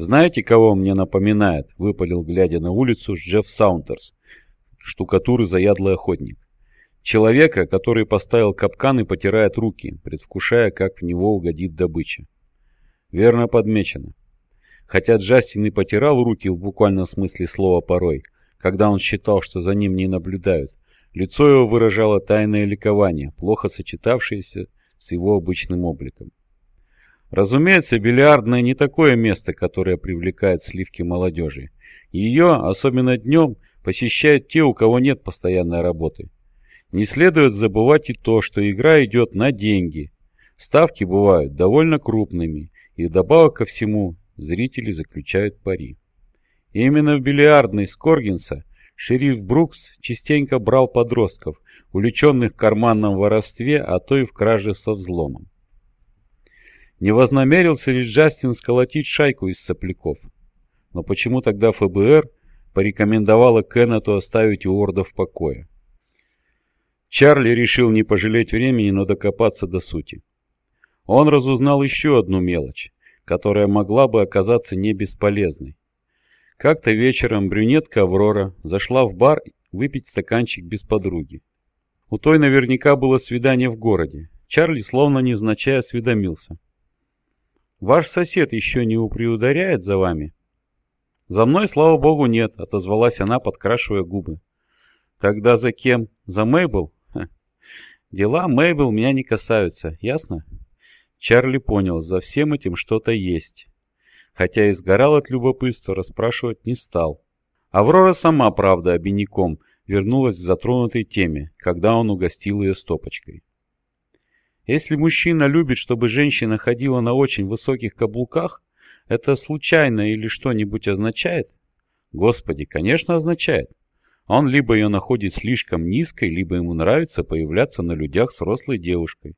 «Знаете, кого мне напоминает?» — выпалил, глядя на улицу, Джефф Саунтерс, штукатур и заядлый охотник. Человека, который поставил капкан и потирает руки, предвкушая, как в него угодит добыча. Верно подмечено. Хотя Джастин и потирал руки в буквальном смысле слова порой, когда он считал, что за ним не наблюдают, лицо его выражало тайное ликование, плохо сочетавшееся с его обычным обликом. Разумеется, бильярдное не такое место, которое привлекает сливки молодежи. Ее, особенно днем, посещают те, у кого нет постоянной работы. Не следует забывать и то, что игра идет на деньги. Ставки бывают довольно крупными, и вдобавок ко всему зрители заключают пари. Именно в бильярдной Скоргинса шериф Брукс частенько брал подростков, увлеченных в карманном воровстве, а то и в краже со взломом. Не вознамерился ли Джастин сколотить шайку из сопляков? Но почему тогда ФБР порекомендовало Кеннету оставить Уорда в покое? Чарли решил не пожалеть времени, но докопаться до сути. Он разузнал еще одну мелочь, которая могла бы оказаться не бесполезной. Как-то вечером брюнетка Аврора зашла в бар выпить стаканчик без подруги. У той наверняка было свидание в городе. Чарли словно невзначай осведомился. Ваш сосед еще не уприударяет за вами? За мной, слава богу, нет, отозвалась она, подкрашивая губы. Тогда за кем? За Мейбл? Ха. Дела Мейбл меня не касаются, ясно? Чарли понял, за всем этим что-то есть. Хотя и сгорал от любопытства, расспрашивать не стал. Аврора сама, правда, обиняком, вернулась к затронутой теме, когда он угостил ее стопочкой. Если мужчина любит, чтобы женщина ходила на очень высоких каблуках, это случайно или что-нибудь означает? Господи, конечно означает. Он либо ее находит слишком низкой, либо ему нравится появляться на людях с взрослой девушкой.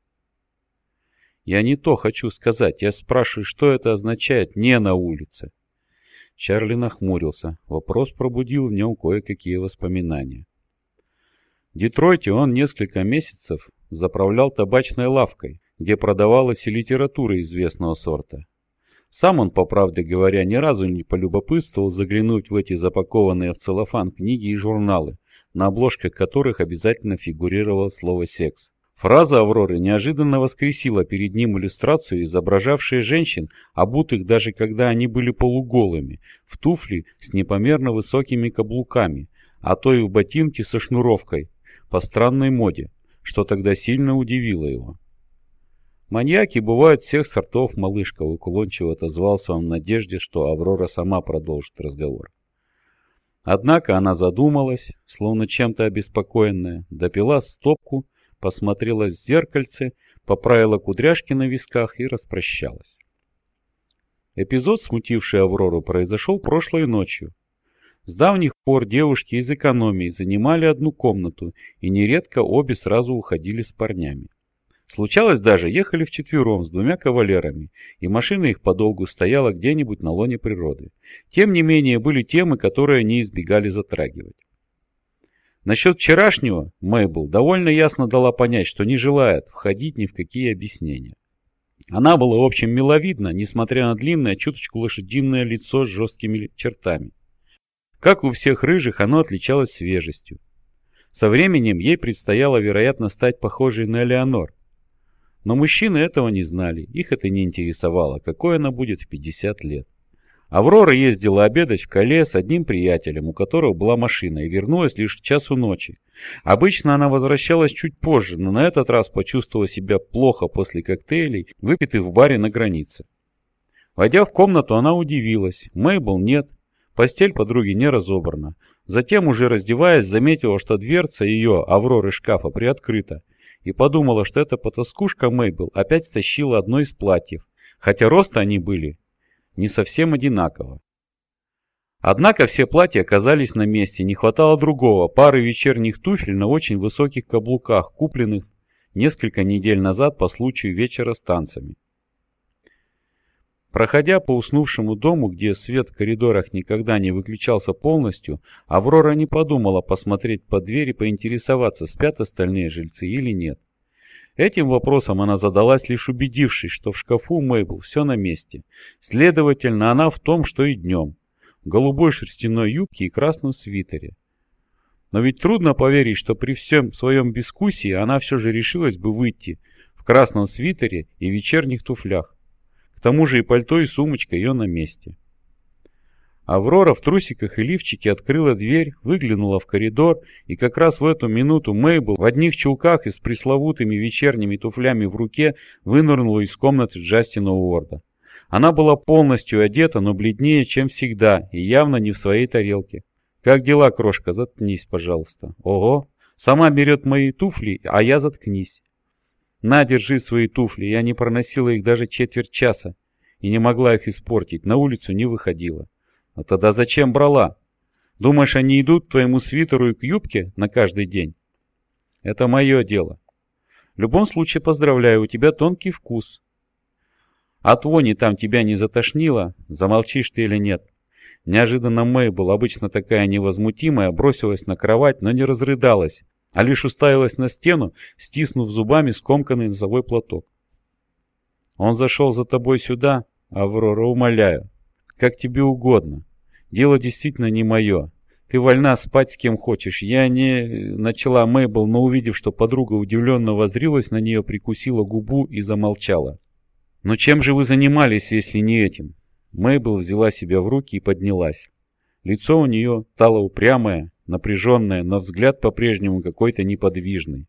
Я не то хочу сказать, я спрашиваю, что это означает не на улице. Чарли нахмурился. Вопрос пробудил в нем кое-какие воспоминания. В Детройте он несколько месяцев заправлял табачной лавкой, где продавалась и литература известного сорта. Сам он, по правде говоря, ни разу не полюбопытствовал заглянуть в эти запакованные в целлофан книги и журналы, на обложках которых обязательно фигурировало слово «секс». Фраза Авроры неожиданно воскресила перед ним иллюстрацию, изображавшую женщин, обутых даже когда они были полуголыми, в туфли с непомерно высокими каблуками, а то и в ботинки со шнуровкой, по странной моде, что тогда сильно удивило его. «Маньяки бывают всех сортов, малышка», — уклончиво отозвался он в надежде, что Аврора сама продолжит разговор. Однако она задумалась, словно чем-то обеспокоенная, допила стопку, посмотрела в зеркальце, поправила кудряшки на висках и распрощалась. Эпизод, смутивший Аврору, произошел прошлой ночью. С давних пор девушки из экономии занимали одну комнату, и нередко обе сразу уходили с парнями. Случалось даже, ехали вчетвером с двумя кавалерами, и машина их подолгу стояла где-нибудь на лоне природы. Тем не менее, были темы, которые они избегали затрагивать. Насчет вчерашнего Мэйбл довольно ясно дала понять, что не желает входить ни в какие объяснения. Она была, в общем, миловидна, несмотря на длинное, чуточку лошадиное лицо с жесткими чертами. Как у всех рыжих, оно отличалось свежестью. Со временем ей предстояло, вероятно, стать похожей на Элеонор. Но мужчины этого не знали, их это не интересовало, какой она будет в 50 лет. Аврора ездила обедать в Кале с одним приятелем, у которого была машина, и вернулась лишь к часу ночи. Обычно она возвращалась чуть позже, но на этот раз почувствовала себя плохо после коктейлей, выпитых в баре на границе. Войдя в комнату, она удивилась. Мейбл нет, Постель подруги не разобрана. Затем, уже раздеваясь, заметила, что дверца ее, Авроры шкафа, приоткрыта, и подумала, что эта потаскушка Мейбл опять стащила одно из платьев, хотя роста они были не совсем одинаково. Однако все платья оказались на месте, не хватало другого, пары вечерних туфель на очень высоких каблуках, купленных несколько недель назад по случаю вечера с танцами. Проходя по уснувшему дому, где свет в коридорах никогда не выключался полностью, Аврора не подумала посмотреть под дверь и поинтересоваться, спят остальные жильцы или нет. Этим вопросом она задалась, лишь убедившись, что в шкафу Мейбл все на месте. Следовательно, она в том, что и днем. В голубой шерстяной юбке и красном свитере. Но ведь трудно поверить, что при всем своем бескусии она все же решилась бы выйти в красном свитере и вечерних туфлях. К тому же и пальто, и сумочка ее на месте. Аврора в трусиках и лифчике открыла дверь, выглянула в коридор, и как раз в эту минуту Мейбл в одних чулках и с пресловутыми вечерними туфлями в руке вынырнула из комнаты Джастина Уорда. Она была полностью одета, но бледнее, чем всегда, и явно не в своей тарелке. «Как дела, крошка? Заткнись, пожалуйста». «Ого! Сама берет мои туфли, а я заткнись». «На, держи свои туфли, я не проносила их даже четверть часа и не могла их испортить, на улицу не выходила». А тогда зачем брала? Думаешь, они идут к твоему свитеру и к юбке на каждый день? Это мое дело. В любом случае поздравляю, у тебя тонкий вкус. От вони там тебя не затошнило, замолчишь ты или нет. Неожиданно Мейбл, обычно такая невозмутимая, бросилась на кровать, но не разрыдалась, а лишь уставилась на стену, стиснув зубами скомканный носовой платок. Он зашел за тобой сюда, Аврора, умоляю. Как тебе угодно. Дело действительно не мое. Ты вольна спать с кем хочешь. Я не...» Начала Мейбл, но увидев, что подруга удивленно возрилась на нее, прикусила губу и замолчала. «Но чем же вы занимались, если не этим?» Мейбл взяла себя в руки и поднялась. Лицо у нее стало упрямое, напряженное, но взгляд по-прежнему какой-то неподвижный.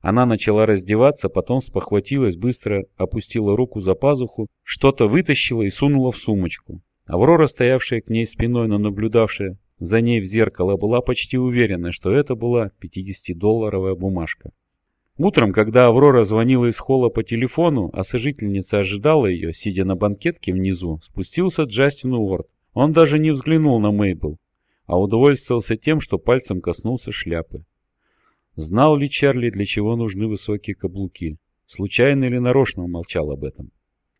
Она начала раздеваться, потом спохватилась, быстро опустила руку за пазуху, что-то вытащила и сунула в сумочку. Аврора, стоявшая к ней спиной, но наблюдавшая за ней в зеркало, была почти уверена, что это была 50-долларовая бумажка. Утром, когда Аврора звонила из холла по телефону, а сожительница ожидала ее, сидя на банкетке внизу, спустился Джастин Уорд. Он даже не взглянул на Мейбл, а удовольствовался тем, что пальцем коснулся шляпы. Знал ли Чарли, для чего нужны высокие каблуки? Случайно или нарочно умолчал об этом?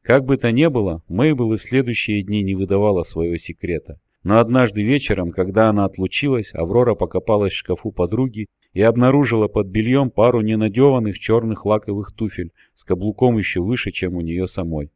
Как бы то ни было, Мейбл и в следующие дни не выдавала своего секрета. Но однажды вечером, когда она отлучилась, Аврора покопалась в шкафу подруги и обнаружила под бельем пару ненадеванных черных лаковых туфель с каблуком еще выше, чем у нее самой.